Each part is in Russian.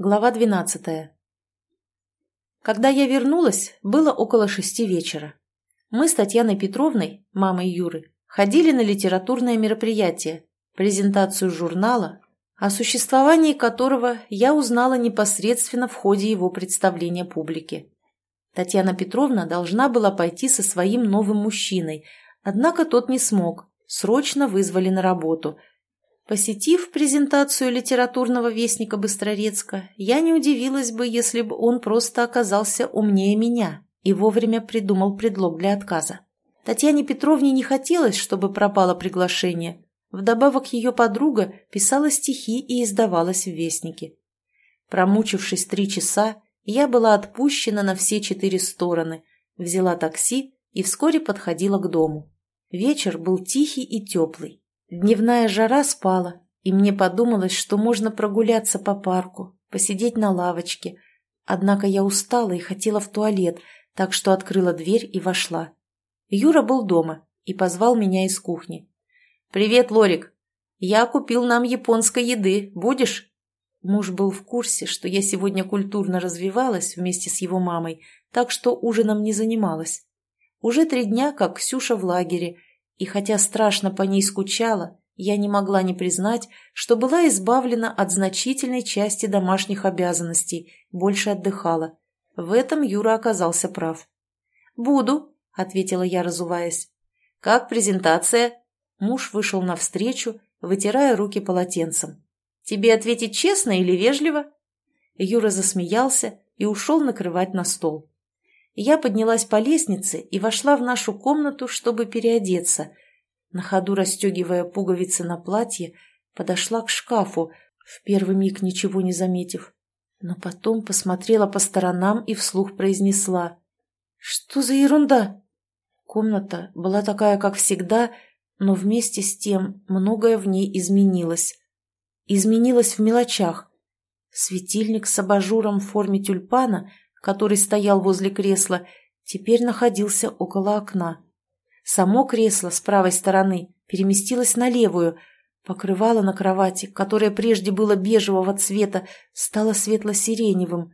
Глава 12. Когда я вернулась, было около шести вечера. Мы с Татьяной Петровной, мамой Юры, ходили на литературное мероприятие, презентацию журнала, о существовании которого я узнала непосредственно в ходе его представления публике. Татьяна Петровна должна была пойти со своим новым мужчиной, однако тот не смог, срочно вызвали на работу – Посетив презентацию литературного вестника Быстрорецка, я не удивилась бы, если бы он просто оказался умнее меня и вовремя придумал предлог для отказа. Татьяне Петровне не хотелось, чтобы пропало приглашение. Вдобавок ее подруга писала стихи и издавалась в вестнике. Промучившись три часа, я была отпущена на все четыре стороны, взяла такси и вскоре подходила к дому. Вечер был тихий и теплый. Дневная жара спала, и мне подумалось, что можно прогуляться по парку, посидеть на лавочке. Однако я устала и хотела в туалет, так что открыла дверь и вошла. Юра был дома и позвал меня из кухни. «Привет, Лорик! Я купил нам японской еды. Будешь?» Муж был в курсе, что я сегодня культурно развивалась вместе с его мамой, так что ужином не занималась. Уже три дня, как Ксюша в лагере – и хотя страшно по ней скучала, я не могла не признать, что была избавлена от значительной части домашних обязанностей, больше отдыхала. В этом Юра оказался прав. «Буду», — ответила я, разуваясь. «Как презентация?» Муж вышел навстречу, вытирая руки полотенцем. «Тебе ответить честно или вежливо?» Юра засмеялся и ушел накрывать на стол. Я поднялась по лестнице и вошла в нашу комнату, чтобы переодеться. На ходу расстегивая пуговицы на платье, подошла к шкафу, в первый миг ничего не заметив. Но потом посмотрела по сторонам и вслух произнесла. «Что за ерунда?» Комната была такая, как всегда, но вместе с тем многое в ней изменилось. Изменилось в мелочах. Светильник с абажуром в форме тюльпана — который стоял возле кресла, теперь находился около окна. Само кресло с правой стороны переместилось на левую, покрывало на кровати, которое прежде было бежевого цвета, стало светло-сиреневым.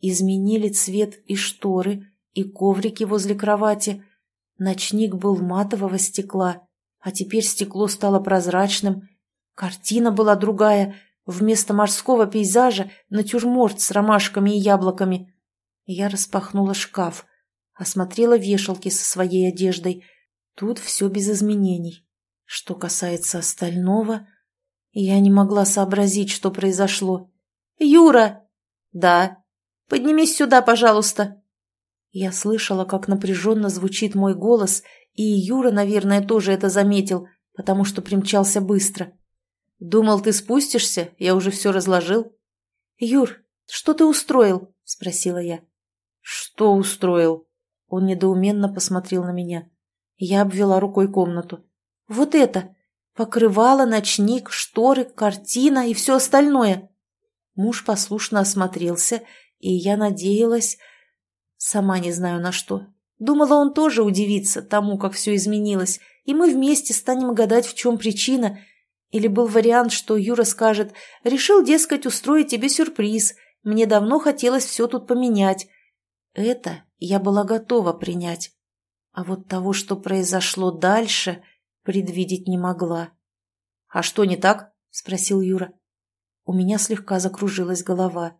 Изменили цвет и шторы, и коврики возле кровати. Ночник был матового стекла, а теперь стекло стало прозрачным. Картина была другая, вместо морского пейзажа натюрморт с ромашками и яблоками. Я распахнула шкаф, осмотрела вешалки со своей одеждой. Тут все без изменений. Что касается остального, я не могла сообразить, что произошло. «Юра!» «Да. Поднимись сюда, пожалуйста!» Я слышала, как напряженно звучит мой голос, и Юра, наверное, тоже это заметил, потому что примчался быстро. «Думал, ты спустишься? Я уже все разложил». «Юр, что ты устроил?» – спросила я. «Что устроил?» Он недоуменно посмотрел на меня. Я обвела рукой комнату. «Вот это! Покрывало, ночник, шторы, картина и все остальное!» Муж послушно осмотрелся, и я надеялась... Сама не знаю на что. Думала, он тоже удивится тому, как все изменилось, и мы вместе станем гадать, в чем причина. Или был вариант, что Юра скажет, «Решил, дескать, устроить тебе сюрприз. Мне давно хотелось все тут поменять. Это я была готова принять. А вот того, что произошло дальше, предвидеть не могла. «А что не так?» – спросил Юра. У меня слегка закружилась голова.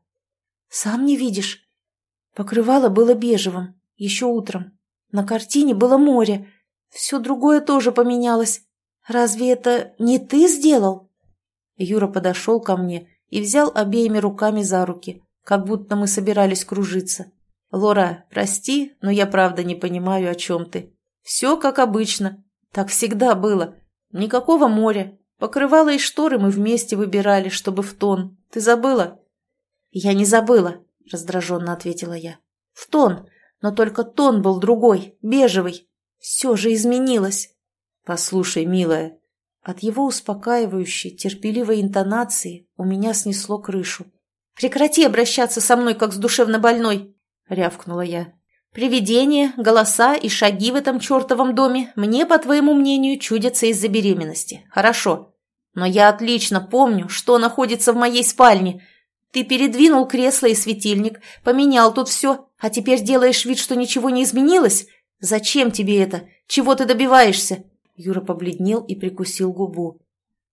«Сам не видишь?» Покрывало было бежевым, еще утром. На картине было море. Все другое тоже поменялось. Разве это не ты сделал?» Юра подошел ко мне и взял обеими руками за руки, как будто мы собирались кружиться. «Лора, прости, но я правда не понимаю, о чем ты. Все как обычно. Так всегда было. Никакого моря. Покрывало и шторы мы вместе выбирали, чтобы в тон. Ты забыла?» «Я не забыла», — раздраженно ответила я. «В тон. Но только тон был другой, бежевый. Все же изменилось». «Послушай, милая». От его успокаивающей, терпеливой интонации у меня снесло крышу. «Прекрати обращаться со мной, как с душевнобольной!» — рявкнула я. «Привидения, голоса и шаги в этом чертовом доме мне, по твоему мнению, чудятся из-за беременности. Хорошо. Но я отлично помню, что находится в моей спальне. Ты передвинул кресло и светильник, поменял тут все, а теперь делаешь вид, что ничего не изменилось? Зачем тебе это? Чего ты добиваешься?» Юра побледнел и прикусил губу.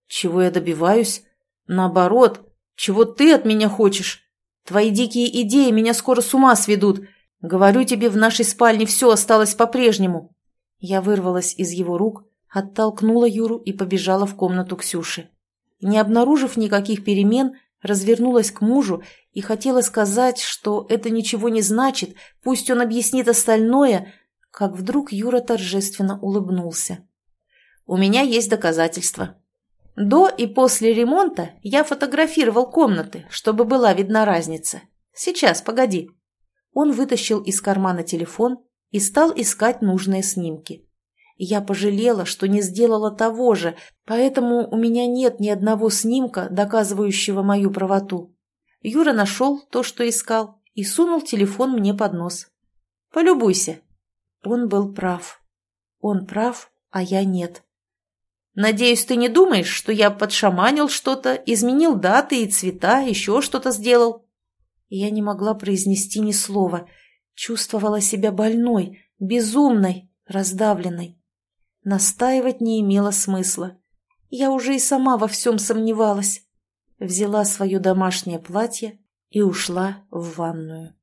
«Чего я добиваюсь? Наоборот, чего ты от меня хочешь? Твои дикие идеи меня скоро с ума сведут. Говорю тебе, в нашей спальне все осталось по-прежнему». Я вырвалась из его рук, оттолкнула Юру и побежала в комнату Ксюши. Не обнаружив никаких перемен, развернулась к мужу и хотела сказать, что это ничего не значит, пусть он объяснит остальное, как вдруг Юра торжественно улыбнулся. «У меня есть доказательства. До и после ремонта я фотографировал комнаты, чтобы была видна разница. Сейчас, погоди». Он вытащил из кармана телефон и стал искать нужные снимки. Я пожалела, что не сделала того же, поэтому у меня нет ни одного снимка, доказывающего мою правоту. Юра нашел то, что искал, и сунул телефон мне под нос. «Полюбуйся». Он был прав. Он прав, а я нет. «Надеюсь, ты не думаешь, что я подшаманил что-то, изменил даты и цвета, еще что-то сделал?» Я не могла произнести ни слова. Чувствовала себя больной, безумной, раздавленной. Настаивать не имело смысла. Я уже и сама во всем сомневалась. Взяла свое домашнее платье и ушла в ванную.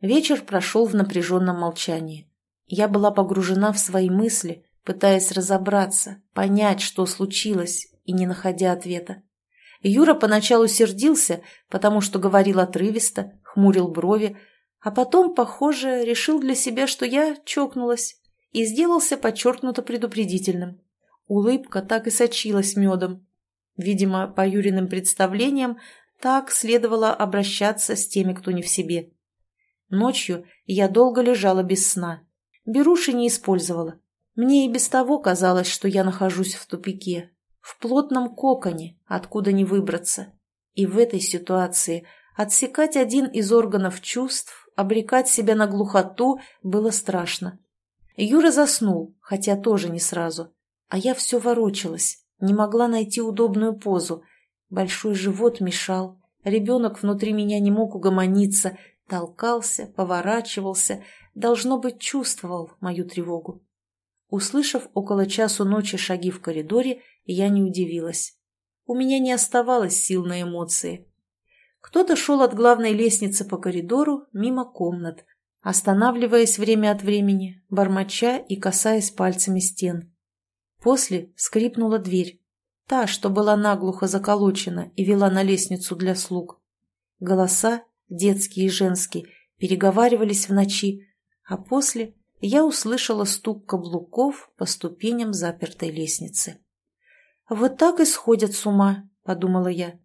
Вечер прошел в напряженном молчании. Я была погружена в свои мысли, пытаясь разобраться, понять, что случилось, и не находя ответа. Юра поначалу сердился, потому что говорил отрывисто, хмурил брови, а потом, похоже, решил для себя, что я чокнулась и сделался подчеркнуто предупредительным. Улыбка так и сочилась медом. Видимо, по Юриным представлениям, так следовало обращаться с теми, кто не в себе. Ночью я долго лежала без сна. Беруши не использовала. Мне и без того казалось, что я нахожусь в тупике, в плотном коконе, откуда не выбраться. И в этой ситуации отсекать один из органов чувств, обрекать себя на глухоту было страшно. Юра заснул, хотя тоже не сразу. А я все ворочалась, не могла найти удобную позу. Большой живот мешал, ребенок внутри меня не мог угомониться, толкался, поворачивался, должно быть, чувствовал мою тревогу. Услышав около часу ночи шаги в коридоре, я не удивилась. У меня не оставалось сил на эмоции. Кто-то шел от главной лестницы по коридору мимо комнат, останавливаясь время от времени, бормоча и касаясь пальцами стен. После скрипнула дверь, та, что была наглухо заколочена и вела на лестницу для слуг. Голоса, детские и женские, переговаривались в ночи, а после я услышала стук каблуков по ступеням запертой лестницы. «Вот так и сходят с ума», — подумала я.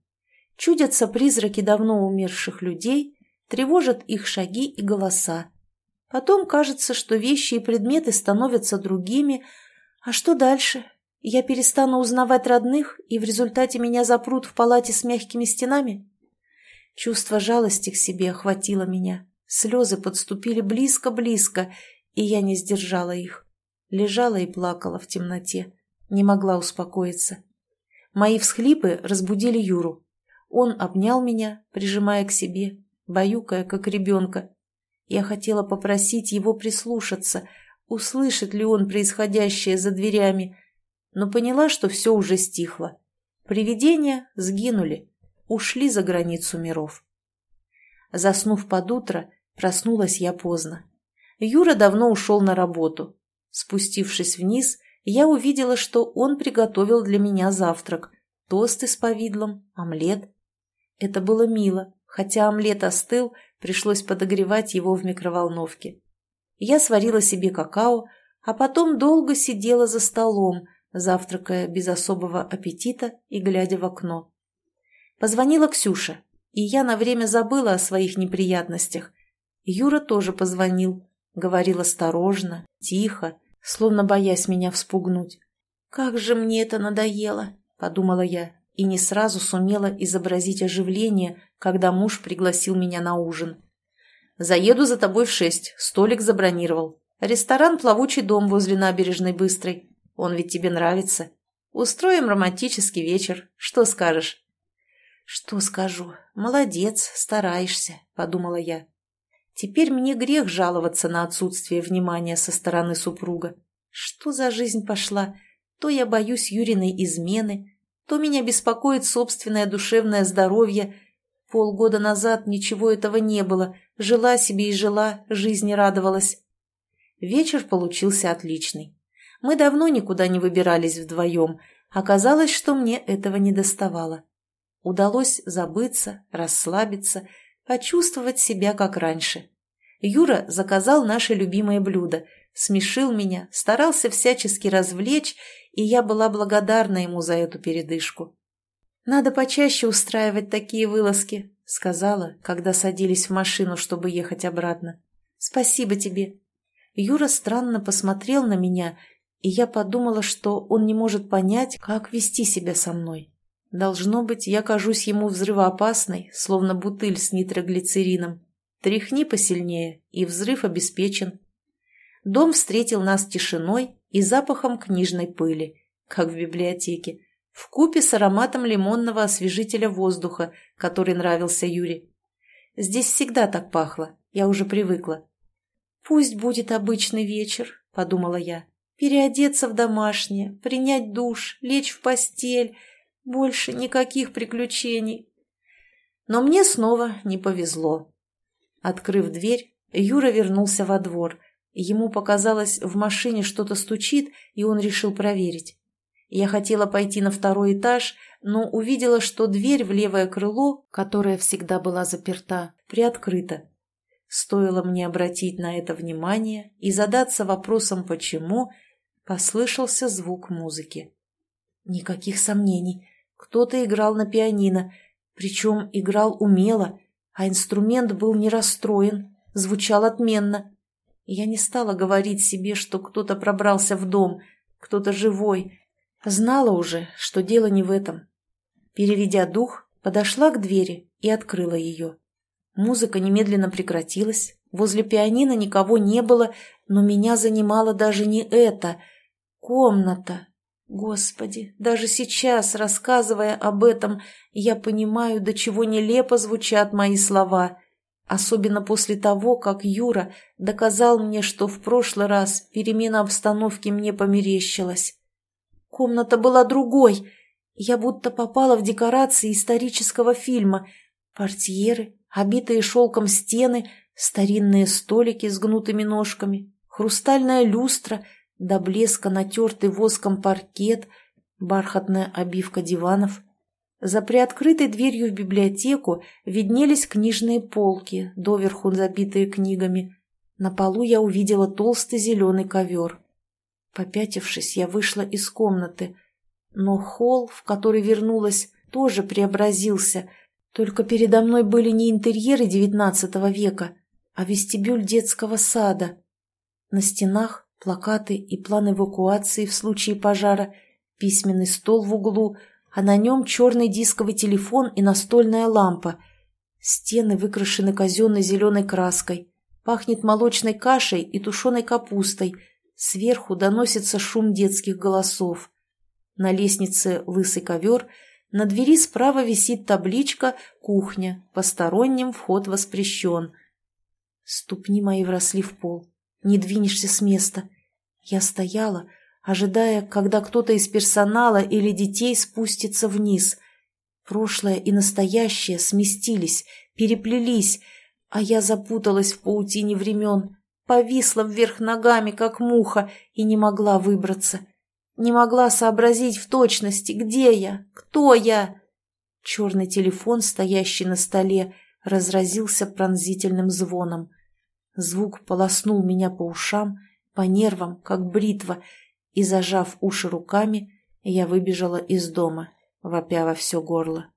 «Чудятся призраки давно умерших людей, тревожат их шаги и голоса. Потом кажется, что вещи и предметы становятся другими. А что дальше? Я перестану узнавать родных, и в результате меня запрут в палате с мягкими стенами? Чувство жалости к себе охватило меня. Слезы подступили близко-близко, и я не сдержала их. Лежала и плакала в темноте. Не могла успокоиться. Мои всхлипы разбудили Юру. Он обнял меня, прижимая к себе, баюкая, как ребенка. Я хотела попросить его прислушаться, услышит ли он происходящее за дверями, но поняла, что все уже стихло. Привидения сгинули, ушли за границу миров. Заснув под утро, проснулась я поздно. Юра давно ушел на работу. Спустившись вниз, я увидела, что он приготовил для меня завтрак. Тосты с повидлом, омлет. Это было мило, Хотя омлет остыл, пришлось подогревать его в микроволновке. Я сварила себе какао, а потом долго сидела за столом, завтракая без особого аппетита и глядя в окно. Позвонила Ксюша, и я на время забыла о своих неприятностях. Юра тоже позвонил, говорил осторожно, тихо, словно боясь меня вспугнуть. «Как же мне это надоело!» — подумала я и не сразу сумела изобразить оживление, когда муж пригласил меня на ужин. «Заеду за тобой в шесть, столик забронировал. Ресторан «Плавучий дом» возле набережной Быстрой. Он ведь тебе нравится. Устроим романтический вечер, что скажешь?» Что скажу? Молодец, стараешься, подумала я. Теперь мне грех жаловаться на отсутствие внимания со стороны супруга. Что за жизнь пошла? То я боюсь Юриной измены, то меня беспокоит собственное душевное здоровье. Полгода назад ничего этого не было. Жила себе и жила, жизни радовалась. Вечер получился отличный. Мы давно никуда не выбирались вдвоем. Оказалось, что мне этого не доставало. Удалось забыться, расслабиться, почувствовать себя как раньше. Юра заказал наше любимое блюдо, смешил меня, старался всячески развлечь, и я была благодарна ему за эту передышку. «Надо почаще устраивать такие вылазки», — сказала, когда садились в машину, чтобы ехать обратно. «Спасибо тебе». Юра странно посмотрел на меня, и я подумала, что он не может понять, как вести себя со мной. Должно быть, я кажусь ему взрывоопасной, словно бутыль с нитроглицерином. Тряхни посильнее, и взрыв обеспечен. Дом встретил нас тишиной и запахом книжной пыли, как в библиотеке, в купе с ароматом лимонного освежителя воздуха, который нравился Юре. Здесь всегда так пахло, я уже привыкла. «Пусть будет обычный вечер», — подумала я. «Переодеться в домашнее, принять душ, лечь в постель, больше никаких приключений. Но мне снова не повезло. Открыв дверь, Юра вернулся во двор. Ему показалось, в машине что-то стучит, и он решил проверить. Я хотела пойти на второй этаж, но увидела, что дверь в левое крыло, которая всегда была заперта, приоткрыта. Стоило мне обратить на это внимание и задаться вопросом «почему?», послышался звук музыки. Никаких сомнений. Кто-то играл на пианино, причем играл умело, а инструмент был не расстроен, звучал отменно. Я не стала говорить себе, что кто-то пробрался в дом, кто-то живой. Знала уже, что дело не в этом. Переведя дух, подошла к двери и открыла ее. Музыка немедленно прекратилась, возле пианино никого не было, но меня занимала даже не это. Комната, Господи, даже сейчас, рассказывая об этом, я понимаю, до чего нелепо звучат мои слова. Особенно после того, как Юра доказал мне, что в прошлый раз перемена обстановки мне померещилась. Комната была другой. Я будто попала в декорации исторического фильма. Портьеры, обитые шелком стены, старинные столики с гнутыми ножками, хрустальная люстра — до блеска натертый воском паркет, бархатная обивка диванов. За приоткрытой дверью в библиотеку виднелись книжные полки, доверху забитые книгами. На полу я увидела толстый зеленый ковер. Попятившись, я вышла из комнаты. Но холл, в который вернулась, тоже преобразился, только передо мной были не интерьеры XIX века, а вестибюль детского сада. На стенах плакаты и план эвакуации в случае пожара, письменный стол в углу, а на нем черный дисковый телефон и настольная лампа. Стены выкрашены казенной зеленой краской. Пахнет молочной кашей и тушеной капустой. Сверху доносится шум детских голосов. На лестнице лысый ковер, на двери справа висит табличка «Кухня. Посторонним вход воспрещен». Ступни мои вросли в пол не двинешься с места. Я стояла, ожидая, когда кто-то из персонала или детей спустится вниз. Прошлое и настоящее сместились, переплелись, а я запуталась в паутине времен, повисла вверх ногами, как муха, и не могла выбраться. Не могла сообразить в точности, где я, кто я. Черный телефон, стоящий на столе, разразился пронзительным звоном — Звук полоснул меня по ушам, по нервам, как бритва, и, зажав уши руками, я выбежала из дома, вопя во все горло.